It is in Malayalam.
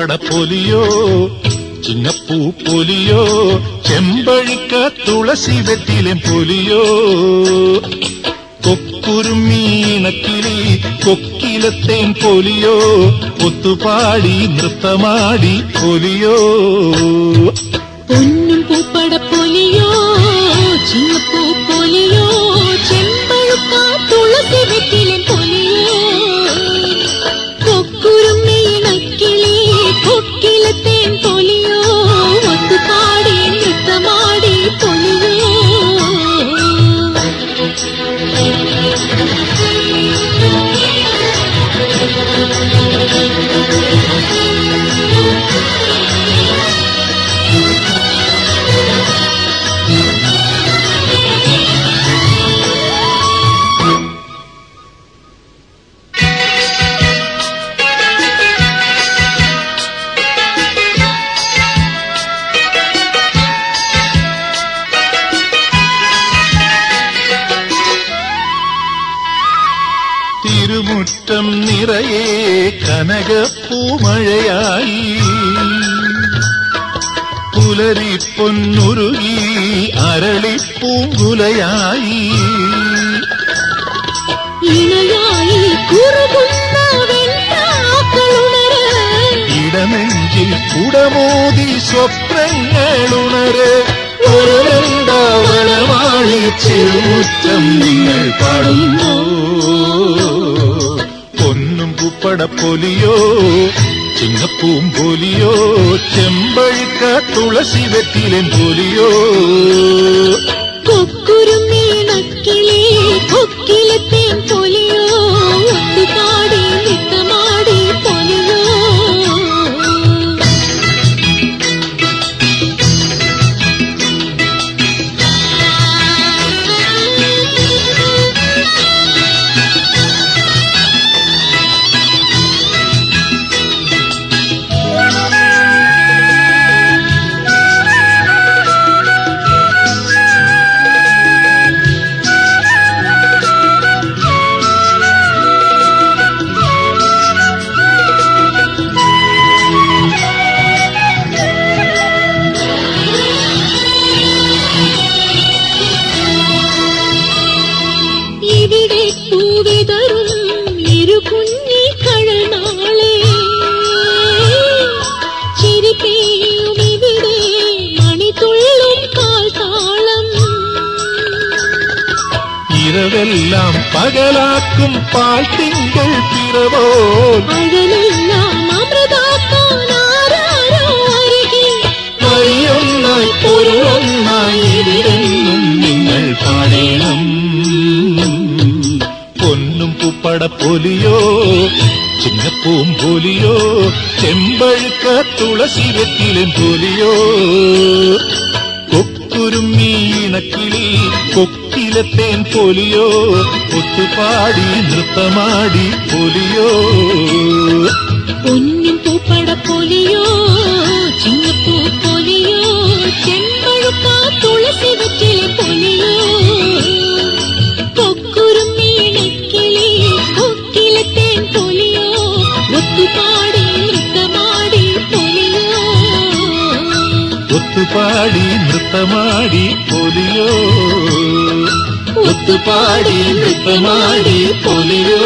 പൊലിയോ ചിങ്ങപ്പൂ പൊലിയോ ചെമ്പഴിക്ക തുളസി വെറ്റിലും പൊലിയോ കൊക്കുരുമീണക്കിളി കൊക്കിലത്തേൻ പൊലിയോ ഒത്തുപാടി നൃത്തമാടി പൊലിയോ പൊന്നും പൂപ്പട പൊലിയോ ചിങ്ങപ്പൂ പൊലിയോ തിരുമുറ്റം നിറയെ കനകപ്പൂമഴയായി. പുലരി പൊന്നുരുകി അരളിപ്പൂങ്കുലയായി. ഇണയായി കുറുകുന്ന ഇടനെഞ്ചിൽ കുടമോതി സ്വപ്നങ്ങളുണര്. ഒരു ചെറുമുറ്റം നിങ്ങൾ പാടുമ്പോ പൊലിയോ ചിങ്ങപ്പൂം പോലിയോ ചെമ്പഴിക്ക തുളസി വെറ്റിലൻ പൊലിയോ. കൊക്കുരുമീണക്കിളി ഇരവെല്ലാം പകലാക്കും അമൃതാക്കാൻ ആരാരോ അരികിൽ വഴിയൊന്നായി പൊരുളൊന്നായി നിങ്ങൾ പാടേണം. പൊന്നും പൂപ്പട പൊലിയോ ചിന്നപ്പൂം പൊലിയോ ചെമ്പഴുക്ക തുളസി വെറ്റിലും പൊലിയോ. കൊക്കുരുമീണക്കിളി കൊക്കിലത്തേൻ പൊലിയോ കൊട്ടുപാടി നൃത്തമാടി പൊലിയോ. പൊന്നിൻ പൂപ്പട പൊലിയോ ചിങ്ങപ്പൂ ഒത്തുപാടി നൃത്തമാടി പൊലിയോ ഒത്തുപാടി നൃത്തമാടി പൊലിയോ